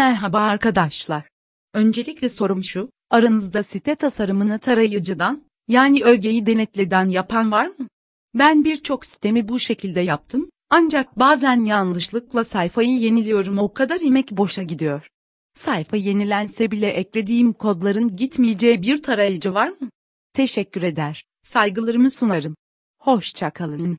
Merhaba arkadaşlar. Öncelikle sorum şu, aranızda site tasarımını tarayıcıdan, yani ögeyi denetleden yapan var mı? Ben birçok sitemi bu şekilde yaptım, ancak bazen yanlışlıkla sayfayı yeniliyorum o kadar emek boşa gidiyor. Sayfa yenilense bile eklediğim kodların gitmeyeceği bir tarayıcı var mı? Teşekkür eder, saygılarımı sunarım. Hoşçakalın.